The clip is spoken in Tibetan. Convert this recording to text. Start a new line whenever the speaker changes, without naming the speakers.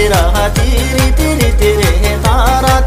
तेरा तेरे तेरे तेरे तारा